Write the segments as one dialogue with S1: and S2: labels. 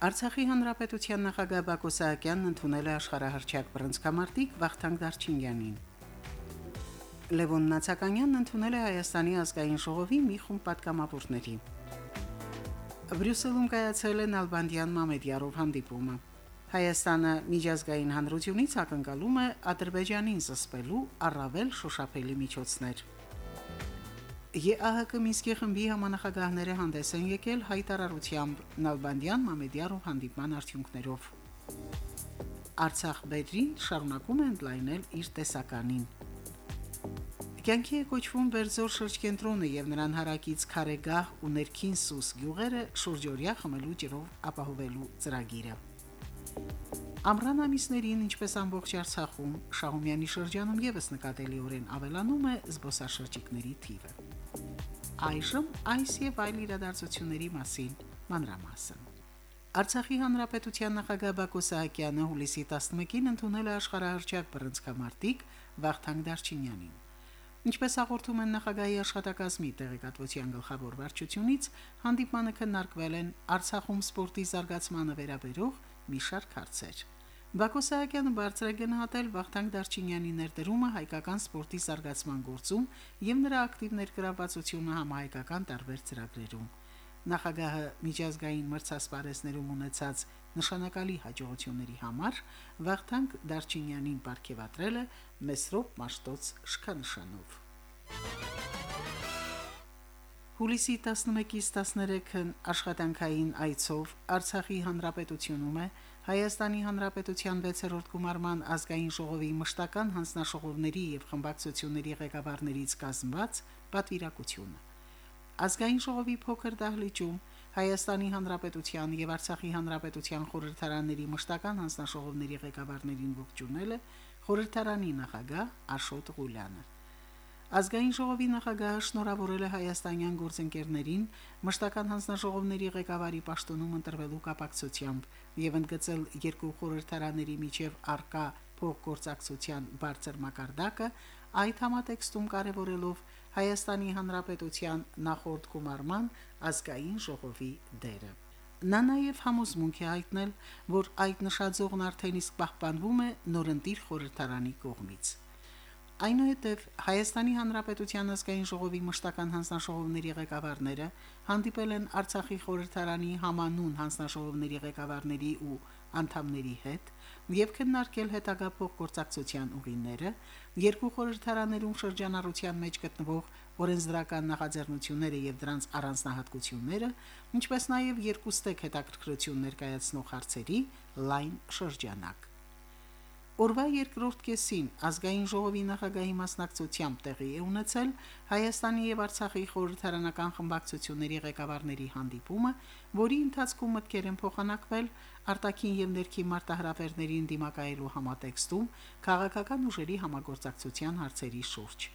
S1: Արցախի հանրապետության նախագահ Բակո Սահակյանն ընդունել է աշխարհահռչակ բռնցքամարտիկ Վախթանգ Դարչինյանին։ Լևոն Նացականյանն ընդունել է Հայաստանի ազգային ժողովի մի խումբ պատգամավորների։ Բրյուսելում կայացել է Նալբանդյան Մամեդյարով հանդիպումը։ Հայաստանը միջազգային հանրությունից ակնկալում է Ադրբեջանին զսպելու առավել շոշափելի միջոցներ։ ԵԱՀԿ Մինսկի խմբի համանախագահները հանդես են եկել հայտարարությամբ Նալբանդյան Մամեդյարով հանդիպման արդյունքներով։ Արցախ բերրին շարունակում է ընդլայնել իր տեսականին։ Կյանքի է կոչվում Վերձոր շրջկենտրոնը եւ նրան հարակից Խարեգահ ու Ներքին Սուս գյուղերը շուրջօրյա խմելու ջրով ապահովելու ծրագիրը։ Ամռան ամիսներին, ինչպես ամբողջ Արցախում, Շահումյանի շրջանում եւս նկատելիորեն ավելանում է զբոսաշրջիկների թիվը։ Այժմ այս եւ այլ իրադարձությունների մասին մանրամասն։ Արցախի հանրապետության նախագահ Բակո Սահակյանը հուլիսի 11-ին ընդունել է աշխարհահռչակ բռնցքամարտիկ Վախթանգ Դարչինյանին։ Ինչպես հաղորդում են նախագահի աշխատակազմի տեղեկատվության գլխավոր վարչությունից, հանդիպմանը քննարկվել են Արցախում սպորտի զարգացմանը վերաբերող մի շարք հարցեր։ Բակո Սահակյանը բարձր է գնահատել Վախթանգ Դարչինյանի ներդրումը հայկական սպորտի զարգացման գործում եւ նրա ակտիվ ներգրավվածությունը համահայկական տարբեր ծրագրերում։ Նախագահը միջազգային մրցասպարեզներում ունեցած նշանակալի հաջողությունների համար Վախթանգ Դարչինյանին ապարգևատրել է Մեսրոպ Մաշտոց շքանշանով։ Հուլիսի 11-ից 13-ն աշխատանքային այցով Արցախի հանրապետությունում է Հայաստանի Հանրապետության 6-րդ գումարման ազգային ժողովի մշտական հանձնաշողովների եւ խմբակցությունների ղեկավարներից կազմված պատվիրակությունը։ Ազգային ժողովի փոքր դահլիճում Հայաստանի Հանրապետության եւ Արցախի Հանրապետության խորհրդարանների մշտական հանձնաշողովների ղեկավարներին ողջունել է խորհրդարանի նախագահ Աշոտ Ղուլյանը։ Ազգային ժողովի նախագահը շնորհավորել է հայաստանյան գործընկերներին մշտական հանձնաժողովների ղեկավարի պաշտոնում ընտրվելու կապակցությամբ եւ ընդգծել երկու խորհրդարաների միջև արկա փոխգործակցության բարձր մակարդակը այդ համատեքստում կարևորելով Հայաստանի Հանրապետության նախորդ գումարման ազգային ժողովի դերը։ Նա նաև համոզմունք է հայտնել, որ այդ նշաձողն արդեն իսկ պահպանվում է նորընտիր խորհրդարանի կողմից։ Այնուհետև Հայաստանի Հանրապետության ազգային ժողովի մշտական հանձնաժողովների ղեկավարները հանդիպել են Արցախի խորհրդարանի համանուն հանձնաժողովների ղեկավարների ու անդամների հետ եւ քննարկել հետագա փոխգործակցության ուղիները, երկու խորհրդարաներում շրջանառության մեջ գտնվող օրենսդրական նախաձեռնությունները եւ դրանց առանձնահատկությունները, ինչպես նաեւ երկու ստեկ հետաքրքրություն ներկայացնող հարցերի լայն շրջանակ։ Օրվա երկրորդ կեսին ազգային ժողովի նախագահի մասնակցությամբ տեղի է ունեցել Հայաստանի եւ Արցախի խորհրդարանական խմբակցությունների ղեկավարների հանդիպումը, որի ընթացքում մտքեր են փոխանակվել արտաքին եւ ներքին մարտահրավերներին դիմակայելու համատեքստում քաղաքական ուժերի համագործակցության հարցերի շուրջ։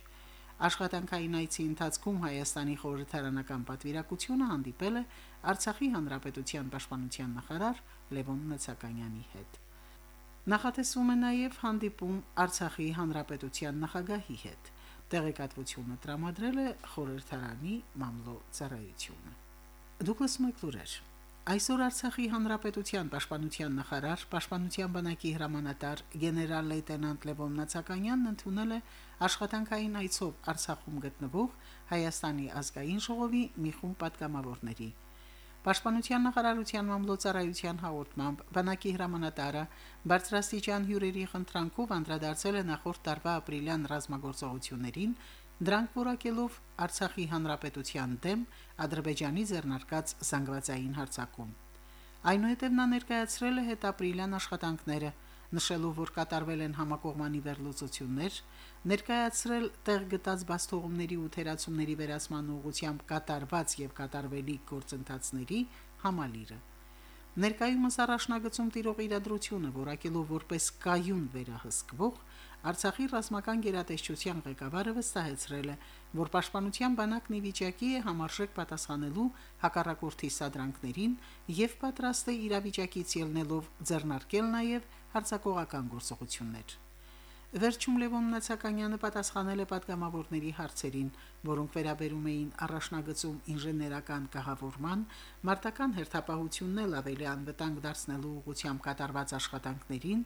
S1: Աշխատանքային այցի ընթացքում Հայաստանի խորհրդարանական պատվիրակությունը հանդիպել է Արցախի հանրապետության պաշտպանության նախարար Լևոն Նացականյանի հետ։ Նախատեսվում է նաև հանդիպում Արցախի հանրապետության նախագահի հետ։ Տեղեկատվությունը տրամադրել է խորհրդարանի մամլո ծառայությունը։ Դուկլաս Մակլուրեր Այսօր Արցախի հանրապետության պաշտպանության նախարար, պաշտպանության բանակի հրամանատար գեներալ լեյտենանտ Լևոն Նացականյանն ընդունել է աշխատանքային այցով Արցախում գտնվող Հայաստանի ազգային ժողովի մի խումբ պատգամավորների Պաշտպանության նախարարության մամլոյցարայության հաղորդմամբ բանակի հրամանատարը բարձրաստիճան հյուրերի խնդրանքով անդրադարձել է նախորդ տարվա ապրիլյան ռազմագործողություններին, դրանք որակելով Արցախի հանրապետության դեմ Ադրբեջանի ձեռնարկած զանգվածային հարձակում։ Այնուհետև նա ներկայացրել է հետապրիլյան աշխատանքները, նշելով, որ կատարվել են համակողմանի վերլուծություններ, ներկայացրել տեղ գտած բաստողումների ու թերացումների վերացման ուղղությամբ կատարված եւ կատարվելիք գործընթացների համալիրը։ Ներկայումս առաջնագծում տիրող իրադրությունը որակելով որպես կայուն վերահսկվող Արցախի ռազմական գերատեսչության ղեկավարը վստահեցրել է, որ պաշտպանության բանակն ի վիճակի է համարժեք պատասխանելու հակառակորդի սադրանքներին եւ պատրաստ է իրավիճակից ելնելով ձեռնարկել նաեւ հարձակողական գործողություններ։ Վերջում Լևոն Նացականյանը պատասխանել է падգամավորների հարցերին, որոնք վերաբերում էին առաջնագծում ինժեներական կահավորման, մարտական հերթապահությունն էլ ավելի անվտանգ դարձնելու ուղղությամբ կատարված աշխատանքներին,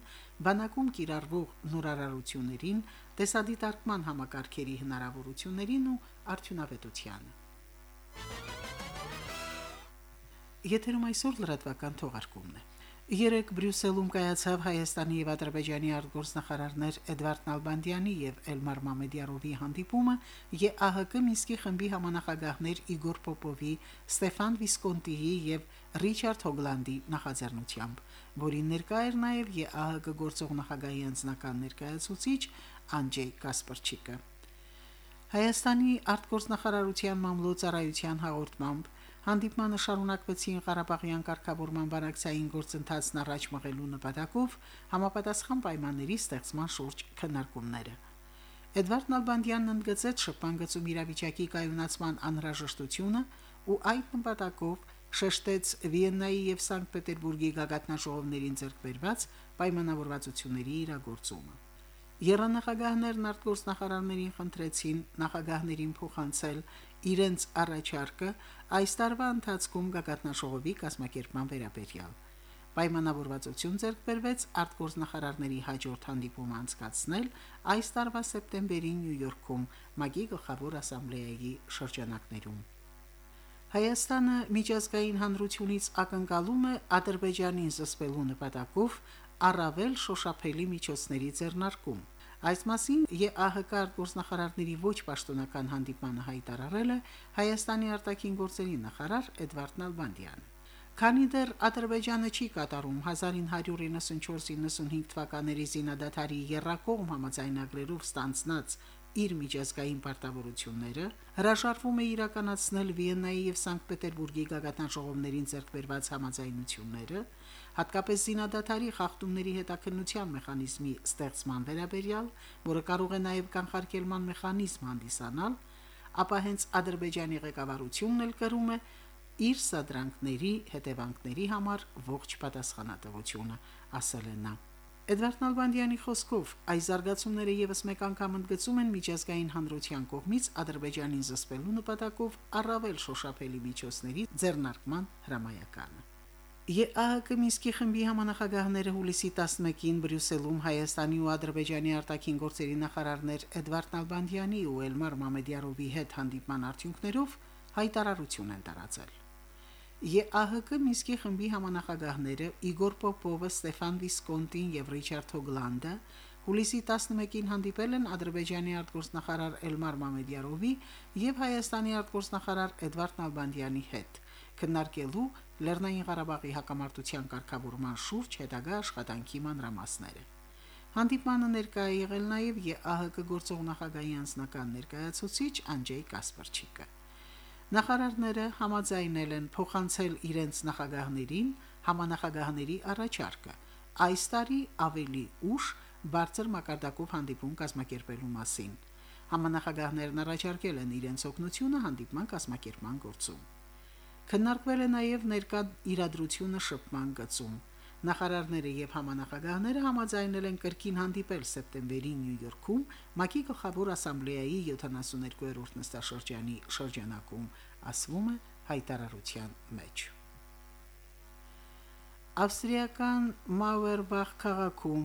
S1: բանակում կիրառվող նորարարություններին, տեսադիտարկման համակարգերի հնարավորություններին ու արդյունավետությանը։ Եթերում այսօր լրատվական թողարկումն է։ Երեք Բրյուսելում կայացավ Հայաստանի եւ Ադրբեջանի արտգործնախարարներ Էդվարդ Նալբանդյանի եւ Էլմար Մամեդյարովի հանդիպումը ԵԱՀԿ Մինսկի խմբի համանախագահներ Իգոր Պոպովի, Ստեֆան Վիսկոնտիի եւ Ռիչարդ Հոգլանդի նախաձեռնությամբ, որին ներկա էր նաեւ ԵԱՀԿ գործող նախագահի անձնական ներկայացուցիչ Անջեյ Կասպարչիկը։ Հայաստանի արտգործնախարարության մամլոյցարայության հաղորդմամբ Հանդիպմանը շարունակվեցին Ղարաբաղյան կարգավորման բանակցային գործընթացն առաջ մղելու նպատակով համապատասխան պայմանների ստեղծման շուրջ քննարկումները։ Էդվարդ Նալբանդյանն ընդգծեց շփման գծում իրավիճակի կայունացման անհրաժեշտությունը ու այդ նպատակով շեշտեց Վիեննայի եւ Սանկտ Պետերբուրգի գագաթնաժողովներին ձեռքբերված պայմանավորվածությունների իրագործումը։ Երանախագահներն արտգործնախարարներին խնդրեցին նախագահներին փոխանցել իրենց առաջարկը այս տարվա ընթացքում գագաթնաշողովի կազմակերպման վերաբերյալ։ Պայմանավորվածություն ձեռք բերվեց արտգործնախարարների հաջորդ հանդիպումը անցկացնել այս տարվա սեպտեմբերին Նյու Յորքում ՄԱԳ-ի գլխավոր ասամբլեայի շրջանակներում։ Հայաստանը միջազգային հանրությունից ակնկալում է Ադրբեջանին զսպելու նպատակով առավել շոշափելի միջոցների ձեռնարկում։ Այս մասին ԵԱՀԿ արտգործնախարարների ոչ պաշտոնական հանդիպմանը հայտարարել է Հայաստանի արտաքին գործերի նախարար Էդվարդ Նալբանդյանը։ Քանի դեռ Ադրբեջանը չի կատարում 1994-95 թվականների զինադատարի երրակողմ համաձայնագրերով ստանցնած իր միջազգային պարտավորությունները, հրաժարվում է իրականացնել Վիեննայի եւ Սանկտ Պետերբուրգի գագաթնաժողովներին ձեռքբերված համաձայնությունները, հատկապես զինադատարի խախտումների հետաքննության մեխանիզմի ստեղծման վերաբերյալ, որը կարող է նաև կանխարգելման մեխանիզմ հանդիսանալ, ապա հենց Ադրբեջանի ղեկավարությունն էլ կրում է իր սադրանքների հետևանքների համար ողջ պատասխանատվությունը, ասել է նա. Էդվարդ Նալբանդյանի խոսքով այս զարգացումները եւս մեկ անգամ ընդգծում են միջազգային հանրության կողմից Ադրբեջանին զսպելու նպատակով առավել շոշափելի միջոցների ձեռնարկման հրամայականը։ ԵԱՀԿ Մինսկի խմբի համանախագահները հուլիսի 11-ին Բրյուսելում Հայաստանի ու Ադրբեջանի արտաքին գործերի նախարարներ Էդվարդ Նալբանդյանի ու Էլմար Մամեդյարովի հետ հանդիպման արդյունքներով հայտարարություն են տարածել։ ԵԱՀԿ Մինսկի խմբի համանախագահները Իգոր Պոպովը, Ստեֆան Վիսկոնտին եւ Ռիչարդ Հոգլանդը հուլիսի 11-ին հանդիպել են Ադրբեջանի արտգործնախարար Էլմար Մամեդյարովի եւ Հայաստանի արտգործնախարար Էդվարդ Նալբանդյանի հետ քննարկելու Լեռնային Ղարաբաղի հակամարտության կարգավորման շուրջ հետագա աշխատանքի մանրամասները։ Հանդիպանը ներկայ եղել նաև ԵԱՀԿ գործող նախագահի անձնական ներկայացուցիչ Անջեյ Կասպարչիկը։ Նախարարները համաձայնել են փոխանցել իրենց նախագահներին համանախագահների առաջարկը այս տարի ավելի ուշ բարձր մակարդակով հանդիպում կազմակերպելու մասին։ Համանախագահներն առաջարկել են իրենց օգնությունը հանդիպման կազմակերպման գործում։ Քննարկվել է նաև ներկա իրադրությունը շփման գծում։ Նախարարները եւ համանախագահները համաձայնել են կրկին հանդիպել սեպտեմբերին Նյու Յորքում ՄԱԿ-ի գլխավոր ասամբլեայի 72-րդ նստաշրջանի շրջանակում, ասվում է հայտարարության մեջ։ Ավստրիական Մաուերբախ քաղաքում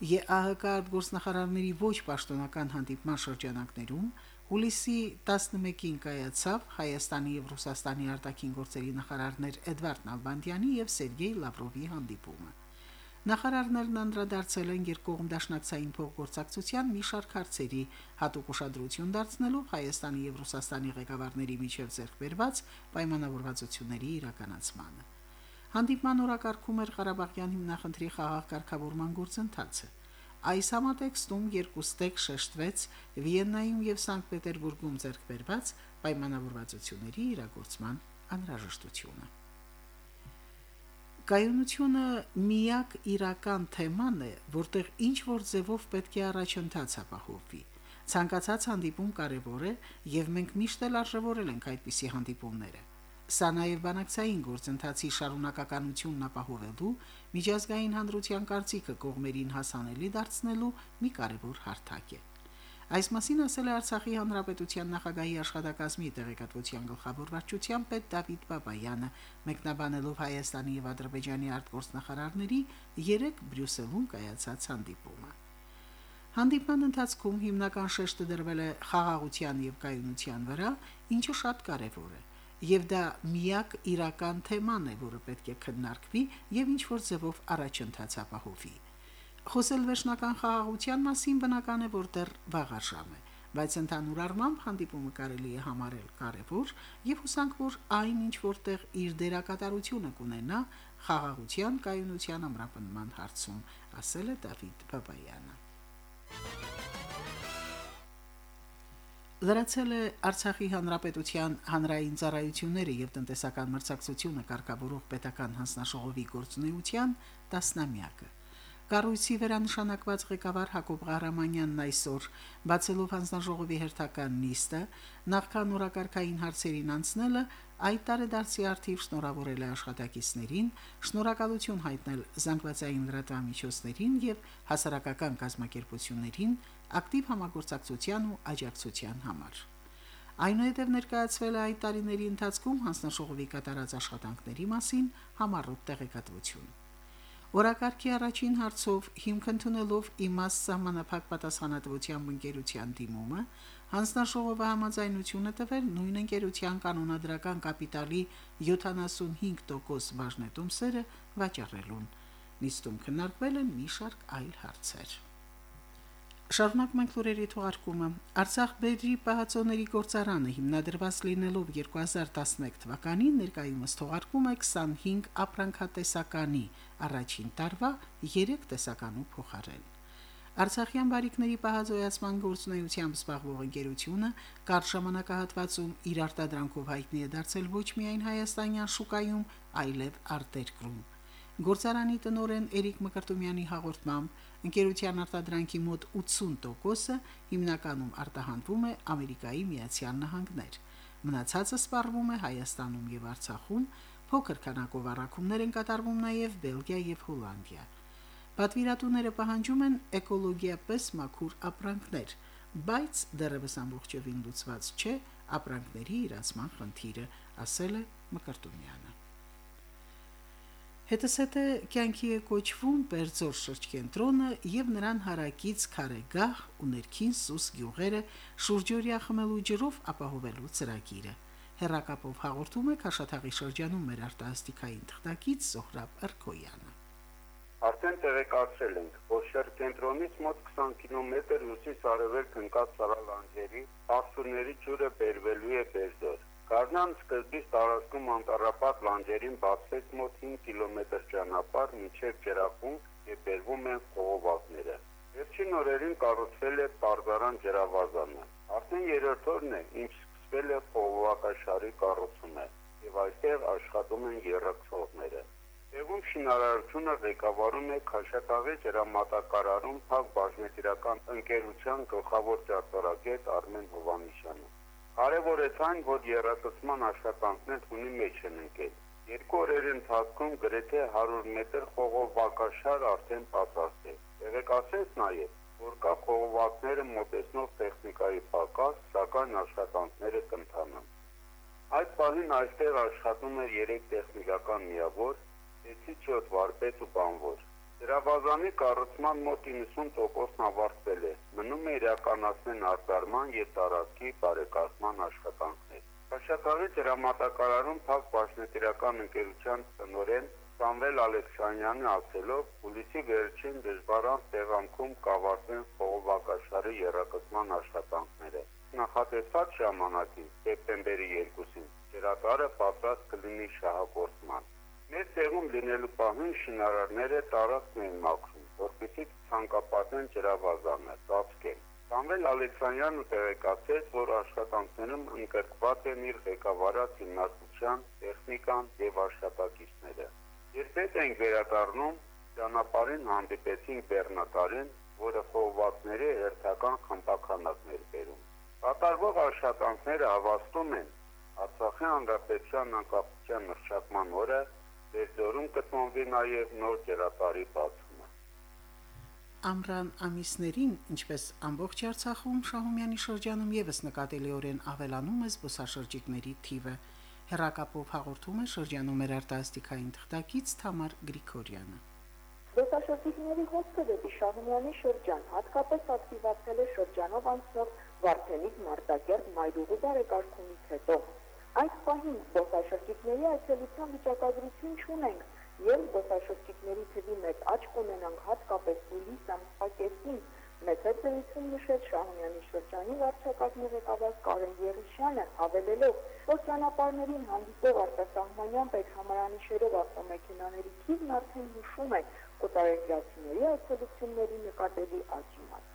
S1: ԵԱՀԿ արտգործնախարարների ոչ պաշտոնական հանդիպման շրջանակներում Հուլիսի 11-ին կայացավ Հայաստանի եւ Ռուսաստանի արտաքին գործերի նախարարներ Էդվարդ Նալբանդյանի եւ Սերգեյ Լավրովի հանդիպումը։ Նախարարներն անդրադարձել են երկկողմ դաշնակցային փոխգործակցության մի շարք հարցերի, հատուկ ուշադրություն դարձնելով Հայաստանի եւ Ռուսաստանի ղեկավարների միջև ձեռքբերված պայմանավորվածությունների իրականացմանը։ Հանդիպման օրակարգում էր Ղարաբաղյան հիմնախնդրի խաղաղ կարգավորման գործընթացը։ Այս համատեքստում երկուստեք շեշտվեց Վիեննայում եւ Սանկտ Պետերբուրգում ձեռքբերված պայմանավորվածությունների իրագործման անհրաժեշտությունը։ Կայունությունը միակ իրական թեման է, որտեղ ինչ որ ձևով պետք է առաջընթաց ապահովվի։ Ցանկացած հանդիպում կարևոր է, եւ մենք միշտ էլ արժևորել ենք այդպիսի հանդիպումները։ Սա նաև բանակցային գործընթացի շարունակականությունն ապահովելու միջազգային հանդրության կարծիքը կողմերին հասանելի դարձնելու մի կարևոր հարթակ է։ Այս մասին ասել է Արցախի հանրապետության նախագահի աշխատակազմի տեղեկատվության գլխավոր վարչության պետ Դավիթ Բաբայանը, մեկնաբանելով Հայաստանի եւ Ադրբեջանի արտգործնախարարների 3 Բրյուսելում կայացած հանդիպումը։ Հանդիպման ընթացքում հիմնական շեշտը դրվել է խաղաղության եւ կայունության վրա, ինչը շատ կարեւոր է եւ դա միակ իրական թեման է, որը պետք է քննարկվի եւ ինչ որ ձևով առաջընթաց ապահովի։ Խոսել վերջնական խաղաղության մասին բնական է, որ դեռ վաղաշամ է, բայց ընդհանուր առմամբ հանդիպումը կարելի է համարել կարևոր եւ հուսանք, որ այն ինչ որտեղ իր դերակատարությունը կունենա խաղաղության կայունության ամրապնման հարցում, ասել է Դավիթ Բաբայանը։ Լրացել է Արցախի հանրապետության հանրային ծառայությունները եւ տնտեսական մրցակցությունը կարգավորող պետական հանձնաշողովի գործունեության տասնամյակը։ Կառույցի վերանշանակված ղեկավար Հակոբ Ղարամանյանն այսօր բացելով հանձնաժողովի հերթական նիստը նախքան օրակարգային հարցերին անցնելը այդ տարեդարձի արդիվ շնորհավորել է աշխատակիցներին, շնորհակալություն հայտնել զանգվածային լրատվամիջոցներին եւ հասարակական կազմակերպություններին ակտիվ համագործակցության ու աջակցության համար։ Այնուհետև ներկայացվել է այդ տարիների ընթացքում հանձնաժողովի կատարած աշխատանքների մասին համառոտ տեղեկատվություն։ Օրակարգի առաջին հարցով հիմք ընդունելով իմաց սահմանափակ պատասխանատվության ընկերության դիմումը, հանձնաշողովը համաձայնություն է տվել նույն ընկերության կանոնադրական կապիտալի 75% բաժնետումսերը վաճառելուն։ Նիստում քննարկվել են մի շարք այլ հարցեր։ Շարունակ մենք լուրերի թողարկումը։ Արցախ բերրի պահածոների գործարանը հիմնադրված լինելով 2011 թվականին ներկայումս թողարկում է 25 ապրանքատեսականի առաջին տարվա 3 տեսականու փոխարեն։ Արցախյան բարիկների պահածոյացման գործունեությամբ զբաղվող ընկերությունը կարճ ժամանակահատվածում իր արտադրանքով հայտնի է դարձել ոչ միայն հայաստանյան շուկայում, այլև արտերկրում։ Գործարանի տնորեն Էրիկ Մկրտումյանի հաղորդմամբ ընկերության արտադրանքի մոտ 80%-ը հիմնականում արտահանվում է Ամերիկայի Միացյալ Նահանգներ։ Մնացածը սպառվում է Հայաստանում եւ Արցախում, փոքր քանակով առաքումներ են կատարվում նաև Բելգիա եւ Հոլանդիա։ Պատվիրատուները պահանջում են էկոլոգիապես մաքուր ապրանքներ, բայց դեռևս ամբողջովին լուծված չէ ապրանքների իրացման խնդիրը, ասել է Մկրտումյանը։ Հետսեթե կյանքի է կոչվում Պերձոր շրջկենտրոնը եւ նրան հարակից Քարեգահ ու ներքին Սուս գյուղերը շուրջօրյա խմելու ջրով ապահովելու ծրագիրը։ Հերակապով հաղորդում է Քաշաթաղի շրջանում մեր արտասթիկային թղթակից Զոհրաբ Արքոյանը։
S2: Արդեն տեղեկացրել ենք, որ շրջկենտրոնից մոտ 20 կիլոմետր հյուսիս-արևելք ընկած Սարալանջերի աղբյուրների ջուրը բերվելու է Պերձոր։ Գարնան սկզբից տարածքում անտառապատ լանջերին բացվեց մոտ 5 կիլոմետր ճանապարհ մինչև ջրախումբ եւ բերվում են խողովակները։ Վերջին օրերին կառուցվել է Պարզարան ջրավազանը։ Արդեն երրորդ օրն է, ինչ սկսվել է խողովակաշարի կառուցումը եւ այստեղ աշխատում են երրորդողները։ Տեղում շինարարությունը ղեկավարում է Քաշաթաղի ջրամատակարարում Փակ բաժնետիրական ընկերության գլխավոր ճարտարագետ Արմեն Հովանիշյանը։ Կարևոր է այն, որ երակսման աշխատանքներ ունի մեջ են ընկել։ Երկու օրերի ընթացքում գրեթե 100 մետր խողովակաշար արդեն պատրաստ է։ Տեղեկացրեց նաև, որ կա խողովակները մոտեցնող տեխնիկայի պակաս, սակայն աշխատանքները կընթանան։ Այդ պահին այստեղ աշխատում էր 3 տեխնիկական միավոր, 6-7 վարպետ ու բանվոր։ Դրավազանի կառուցման մոտ 90%-ն ավարտվել է։ Մնում է իրականացնել արտարման եւ տարածքի բարեկարգման աշխատանքներ։ Քաշաթաղի դրամատակարարում Փակ Պաշտետիրական ընկերության տնօրեն Սամվել Ալեքսանյանը ասելով, հուլիսի վերջին դժվարան տեղանքում կավարտեն խողովակաշարի երակսման աշխատանքները։ Նախատեսած ժամանակին սեպտեմբերի 2-ին ջրատարը պատրաստ կլինի շահագործման։ Մեր տեղում լինելու պահին շինարարները տարածքն են մաքրում, որպեսզի ցանկապատեն ջրավազանը, ծածկեն։ Սամվել Ալեքսանյանը տեղեկացրեց, որ աշխատանքներում ընդգրկված են իր ղեկավարած հիմնադրության տեխնիկան եւ աշխատակիցները։ Երբեք ենք վերադառնում ճանապարհին հանդիպեցինք բեռնատարին, որը խոհվածների հերթական խմբականակներ բերում։ Կատարվող աշխատանքները հավաստում են Արցախի հանրապետության անկախության հռչակման օրը Բերձորում կտոնվի նաև նոր ջրատարի բացումը։
S1: Ամռան ամիսներին, ինչպես ամբողջ Արցախում, Շահումյանի շրջանում եւս նկատելիորեն ավելանում է զբոսաշրջիկների թիվը։ Հերակապով հաղորդում է շրջանում մեր արտասթիկային թղթակից Թամար Գրիգորյանը։
S3: Զբոսաշրջիկների հոսքը դեպի Շահումյանի շրջան հատկապես ակտիվացել է շրջանով անցնող Վարդենիկ Մարտակերտ Մայրուղու բարեկարգումից հետո։ Այս պահին զբոսաշրջիկների այցելության վիճակագրություն չունենք, եւ զբոսաշրջիկների թվի մեծ աճ կունենանք հատկապես հուլիս ամսակեսին, մեծ է ծերություն նշեց Շահումյանի շրջանի վարչակազմի ղեկավար Կարեն Եղիշյանը, հավելելով, որ ճանապարհներին հանդիպող արտասահմանյան պետհամարանիշերով ավտոմեքենաների թիվն արդեն հուշում է կոտարերկրացիների այցելությունների նկատելի աճի մասին։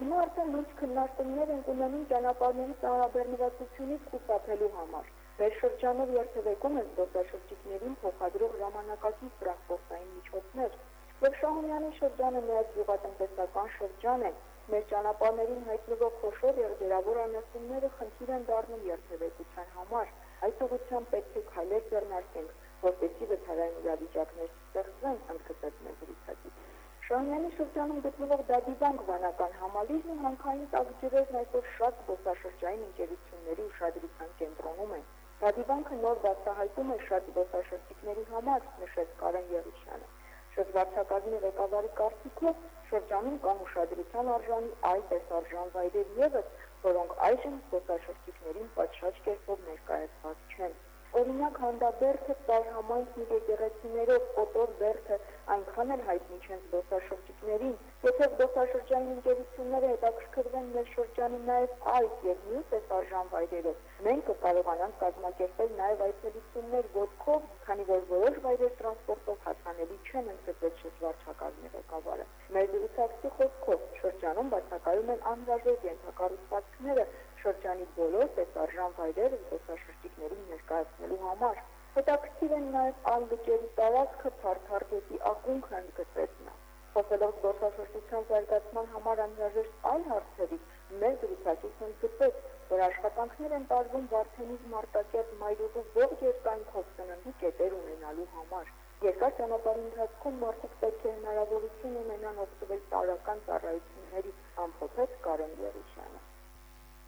S3: Հիմա արդեն լուրջ քննարկումներ են ունենում ճանապարհների ծանրաբեռնվածությունից խուսափելու համար։ Մեր շրջանով երթևեկում են զբոսաշրջիկներին փոխադրող ժամանակակից տրանսպորտային միջոցներ, Եվ Շահումյանի շրջանը միակ գյուղատնտեսական շրջան է։ Մեր ճանապարհներին հայտնվող խոշոր եւ ջերավոր անասունները խնդիր են դառնում երթևեկության համար։ Այս ուղղությամբ պետք է քայլեր ձեռնարկենք, որպեսզի վթարային իրավիճակներ ստեղծվեն, ընդգծեց մեր զրուցակից։ Շահումյանի շրջանում գտնվող Դադիվանք վանական համալիրն ու հանքային տակջրերն այսօր շատ զբոսաշրջային ընկերությունների ուշադրության կենտրոնում են։ Դադիվանքը նոր բացահայտում է շատ զբոսաշրջիկների համար, նշեց Կարեն Եղիշյանը։ Շրջվարչակազմի ղեկավարի կարծիքով շրջանում կան ուշադրության արժանի այլ տեսարժան վայրեր եւս, որոնք այժմ զբոսաշրջիկներին պատշաճ կերպով ներկայացված չեն։ Օրինակ հանդաբերդը ծայր համայնքն իր եկեղեցիներով կոտոր բերդը այնքան էլ հայտնի չեն զբոսաշրջիկներին, եթե զբոսաշրջային ընկերությունները հետաքրքրվեն մեր շրջանի նաև այս եւ մյուս տեսարժան վայրերով, մենք կկարողանանք կազմակերպել նաև այցելություններ ոտքով, քանի որ որոշ վայրեր տրանսպորտով հասանելի չեն ընդգծել շրջվարչակազմի ղեկավարը։ Մեր զրուցակցի խոսքով շրջանում բացակայում են անհրաժեշտ ենթակառուցվածքները շրջանի բոլոր տեսարժան վայրերը զբոսաշրջիկներին ներկայացնելու համար։ Հետաքրքիր են նաև ալգճերի տարածքը Փարթարգետի ակունքը ընդգծեց նա։ Խոսելով զբոսաշրջության զարգացման համար անհրաժեշտ այլ հարցերի, մեր զրուցակիցն ընդգծեց, որ աշխատանքներ են տարվում Վարդենից Մարտակերտ Մայրուղու ողջ երկայնքով սննդի կետեր ունենալու համար։ Երկար ճանապարհի ընթացքում մարդիկ պետք է հնարավորություն ունենան օգտվել տարական ծառայությունների, ամփոփեց Կարեն Եղիշյանը։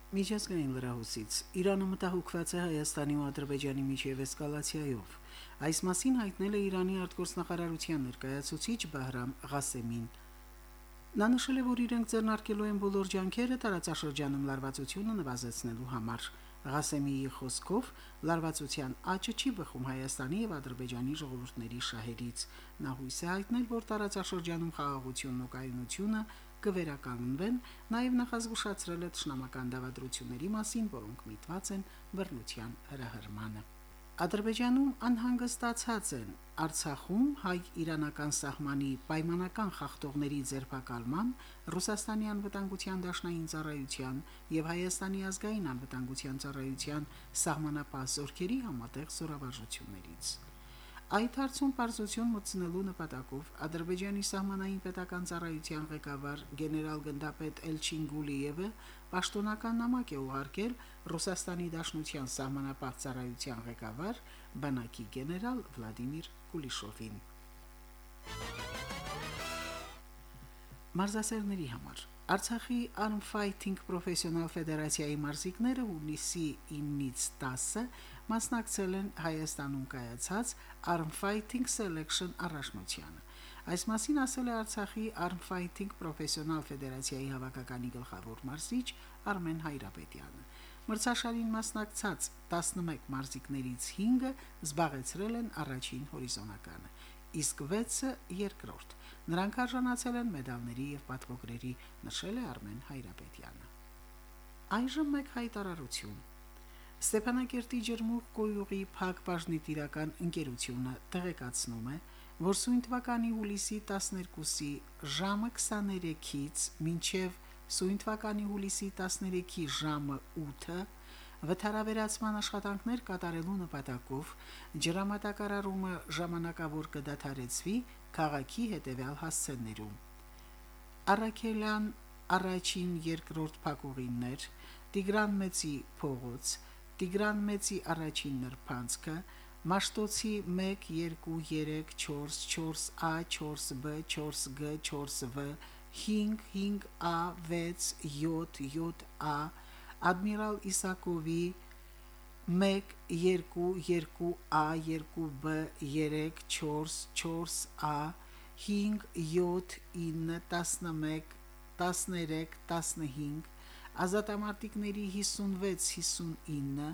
S1: Միջազգային լրահոսից. Իրանը մտահոգված է Հայաստանի ու Ադրբեջանի միջև էսկալացիայով։ Այս մասին հայտնել է Իրանի արտգործնախարարության ներկայացուցիչ Բահրամ Ղասեմին։ Նա նշել է, որ իրենք ձեռնարկելու են բոլոր ջանքերը տարածաշրջանում լարվածությունը նվազեցնելու համար։ Ղասեմիի խոսքով լարվածության աճը չի բխում Հայաստանի եւ Ադրբեջանի ժողովուրդների շահերից։ Նա հույս է հայտնել, որ տարածաշրջանում խաղաղությունն ու կայունությունը կվերականգնվեն, նաև նախազգուշացրել է ճշնամական դավադրությունների մասին, որոնք միտված են բռնության հրահրմանը։ Ադրբեջանում անհանգստացած են Արցախում հայ-իրանական սահմանի պայմանական խախտողների ձերբակալման, Ռուսաստանի անվտանգության դաշնային ծառայության եւ Հայաստանի ազգային անվտանգության ծառայության սահմանապահ զորքերի համատեղ զորավարժություններից։ Այդ հարցում բարձություն մտցնելու նպատակով Ադրբեջանի սահմանային պետական ծառայության ղեկավար գեներալ գնդապետ Էլչին Գուլիևը պաշտոնական նամակ է ուղարկել Ռուսաստանի Դաշնության սահմանապահ ծառայության ղեկավար բանակի գեներալ Վլադիմիր Կուլիշովին։ Մարզասերների համար. Արցախի Arm Fighting Professional Ֆեդերացիայի մարզիկները հունիսի 9-ից 10-ը մասնակցել են Հայաստանում կայացած Arm Fighting Selection առաջնությանը։ Այս մասին ասել է Արցախի Arm Fighting Professional Ֆեդերացիայի հավաքականի գլխավոր մարզիչ Արմեն Հայրապետյանը։ Մրցաշարին մասնակցած 11 մարզիկներից 5-ը զբաղեցրել են առաջին հորիզոնականը, իսկ 6-ը երկրորդ։ Նրանք արժանացել են մեդալների եւ պատվոգրերի, նշել է Արմեն Հայրապետյանը։ Այժմ մեկ հայտարարություն։ Ստեփանակերտի ջերմուղ կոյուղի Փակ բաժնի տիրական ընկերությունը տեղեկացնում է, որ սույն թվականի հուլիսի 12-ի ժամը 23-ից մինչև սույն թվականի հուլիսի 13-ի ժամը 8-ը Վթարավերացման աշխատանքներ կատարելու նպատակով ջրամատակարարումը ժամանակավոր կդադարեցվի քաղաքի հետևյալ հասցեներում։ Արաքելյան առաջին երկրորդ փակուղիններ, Տիգրան Մեծի փողոց, Տիգրան Մեծի առաջին նրբանցքը, Մաշտոցի 1 2 3 4 4a 4b 4g 4v 5 5a 6 7 7a Ադմիրալ Իսակովի 1 2 2a 2b 3 4 4a 5 7 9 11 13 15 ազատամարտիկների 56-59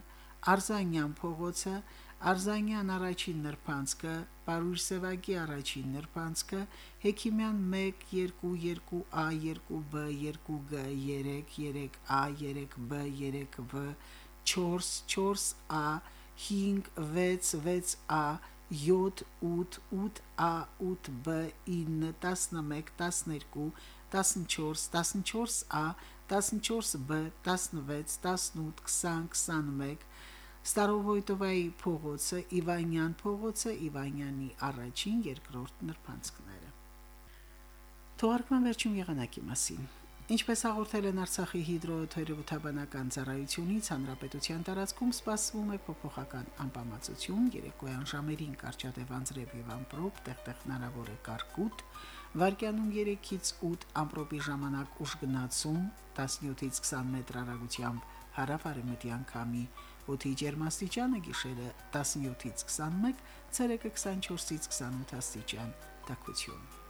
S1: Արզանյան փողոցը Արզանյան առաջին նրբանցքը, Պարուր Սևակի առաջին նրբանցքը, Հեքիմյան 1 2 2a 2b 2g 3 3a 3b 3v 4 4a 5 6 6a 7 8 8a 8b 9 11 12 14 14a 14b 16 18 20 21 Ստարովոյտովայի փողոցը, Իվանյան փողոցը, Իվանյանի առաջին, երկրորդ նրբանցքները։ Թողարկման վերջին եղանակի մասին։ Ինչպես հաղորդել են Արցախի հիդրոթերապևտաբանական ծառայությունից, հանրապետության տարածքում սպասվում է փոփոխական անբավարարություն, երեկոյան ժամերին կարճատև անձրև եւ ամպրոպ, տեղտեղ հնարավոր է կարկուտ, վարկյանում 3-ից 8 ամպրոպի ժամանակ ուժ գնացում 17-ից 20 մետր հեռագությամբ հարավ-արևմտյան քամի Օդի ջերմաստիճանը գիշերը 17-ից 21, ցերեկը 24-ից 28 աստիճան։ Տակություն։